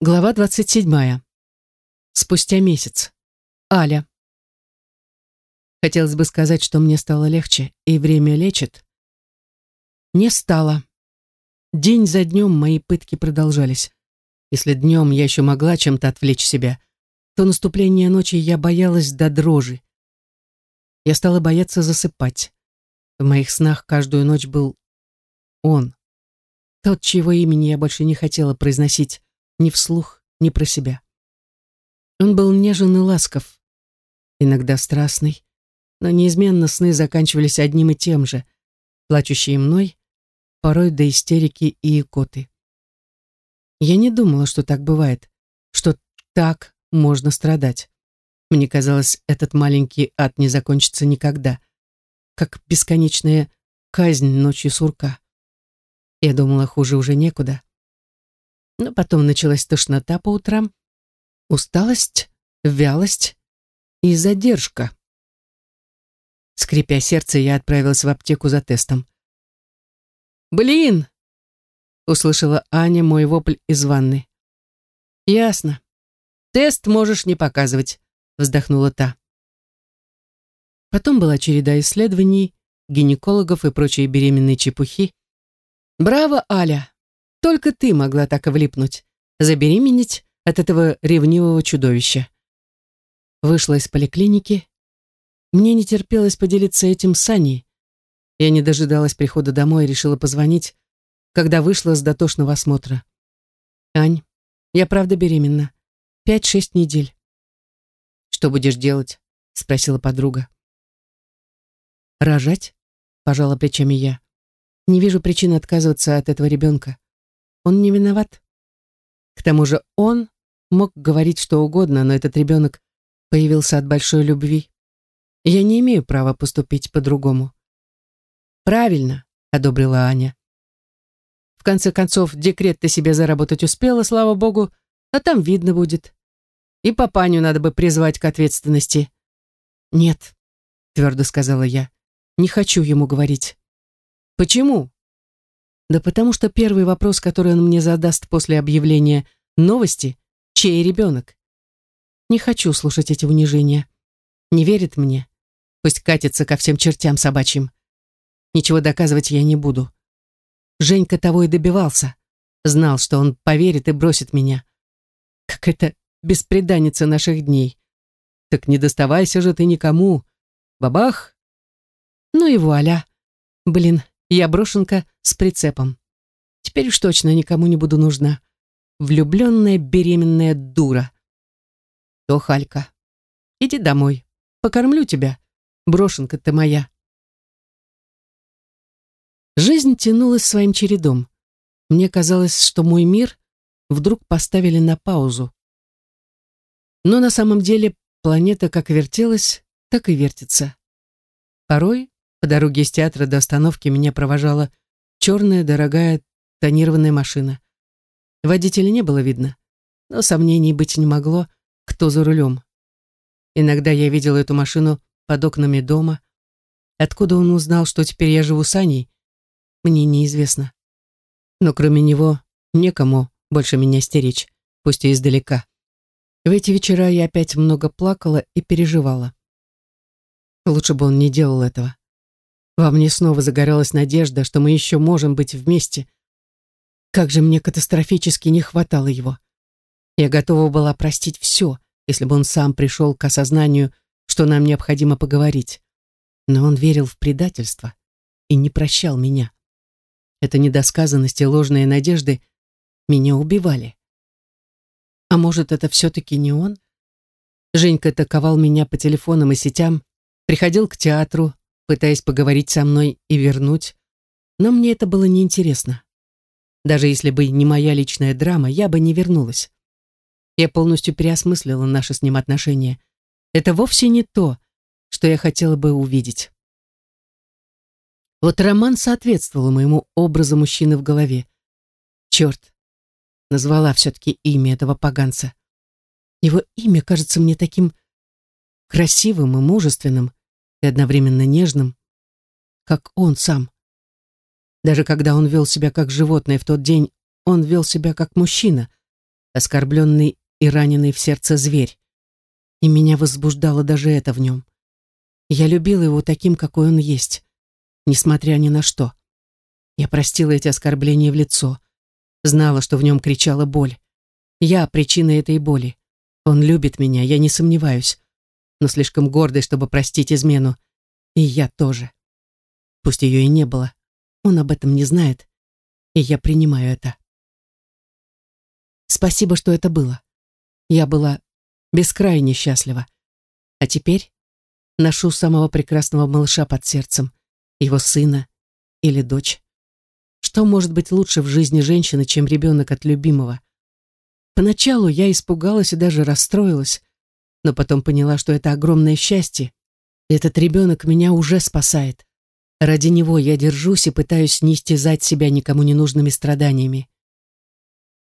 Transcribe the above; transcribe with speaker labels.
Speaker 1: Глава 27. Спустя месяц. Аля. Хотелось бы сказать, что мне стало легче, и время лечит. Не стало. День за днем мои пытки продолжались. Если днем я еще могла чем-то отвлечь себя, то наступление ночи я боялась до дрожи. Я стала бояться засыпать. В моих снах каждую ночь был он. Тот, чьего имени я больше не хотела произносить ни вслух, ни про себя. Он был нежен и ласков, иногда страстный, но неизменно сны заканчивались одним и тем же, плачущие мной, порой до истерики и икоты. Я не думала, что так бывает, что так можно страдать. Мне казалось, этот маленький ад не закончится никогда, как бесконечная казнь ночью сурка. Я думала, хуже уже некуда. Но потом началась тошнота по утрам, усталость, вялость и задержка. Скрипя сердце, я отправилась в аптеку за тестом. «Блин!» — услышала Аня мой вопль из ванны. «Ясно. Тест можешь не показывать», — вздохнула та. Потом была череда исследований, гинекологов и прочей беременной чепухи. «Браво, Аля! Только ты могла так влипнуть, забеременеть от этого ревнивого чудовища. Вышла из поликлиники. Мне не терпелось поделиться этим с Аней. Я не дожидалась прихода домой и решила позвонить, когда вышла с дотошного осмотра. «Ань, я правда беременна. Пять-шесть недель». «Что будешь делать?» — спросила подруга. «Рожать?» — пожала плечами я. «Не вижу причин отказываться от этого ребенка. Он не виноват. К тому же он мог говорить что угодно, но этот ребенок появился от большой любви. Я не имею права поступить по-другому. Правильно, одобрила Аня. В конце концов, декрет ты себе заработать успела, слава богу, а там видно будет. И папаню надо бы призвать к ответственности. Нет, твердо сказала я, не хочу ему говорить. Почему? Да потому что первый вопрос, который он мне задаст после объявления новости, чей ребенок? Не хочу слушать эти унижения. Не верит мне. Пусть катится ко всем чертям собачьим. Ничего доказывать я не буду. Женька того и добивался. Знал, что он поверит и бросит меня. Как это беспреданница наших дней. Так не доставайся же ты никому. Бабах. Ну и вуаля. Блин, я брошенка с прицепом. Теперь уж точно никому не буду нужна. Влюбленная беременная дура. То, Халька, иди домой. Покормлю тебя. Брошенка ты моя. Жизнь тянулась своим чередом. Мне казалось, что мой мир вдруг поставили на паузу. Но на самом деле планета как вертелась, так и вертится. Порой по дороге из театра до остановки меня провожала черная дорогая тонированная машина. Водителя не было видно, но сомнений быть не могло, кто за рулем. Иногда я видела эту машину под окнами дома. Откуда он узнал, что теперь я живу с Аней, мне неизвестно. Но кроме него некому больше меня стеречь, пусть и издалека. В эти вечера я опять много плакала и переживала. Лучше бы он не делал этого. Во мне снова загорелась надежда, что мы еще можем быть вместе. Как же мне катастрофически не хватало его. Я готова была простить все, если бы он сам пришел к осознанию, что нам необходимо поговорить. Но он верил в предательство и не прощал меня. Эта недосказанность и ложные надежды меня убивали. А может, это все-таки не он? Женька атаковал меня по телефонам и сетям, приходил к театру, пытаясь поговорить со мной и вернуть, но мне это было неинтересно. Даже если бы не моя личная драма, я бы не вернулась. Я полностью переосмыслила наши с ним отношения. Это вовсе не то, что я хотела бы увидеть. Вот роман соответствовал моему образу мужчины в голове. Черт, назвала все-таки имя этого поганца. Его имя кажется мне таким красивым и мужественным и одновременно нежным, как он сам. Даже когда он вел себя как животное в тот день, он вел себя как мужчина, оскорбленный и раненый в сердце зверь. И меня возбуждало даже это в нем. Я любила его таким, какой он есть, несмотря ни на что. Я простила эти оскорбления в лицо, знала, что в нем кричала боль. Я причина этой боли. Он любит меня, я не сомневаюсь, но слишком гордый, чтобы простить измену. И я тоже. Пусть ее и не было. Он об этом не знает, и я принимаю это. Спасибо, что это было. Я была бескрайне счастлива. А теперь ношу самого прекрасного малыша под сердцем, его сына или дочь. Что может быть лучше в жизни женщины, чем ребенок от любимого? Поначалу я испугалась и даже расстроилась, но потом поняла, что это огромное счастье. Этот ребенок меня уже спасает. Ради него я держусь и пытаюсь не истязать себя никому ненужными страданиями.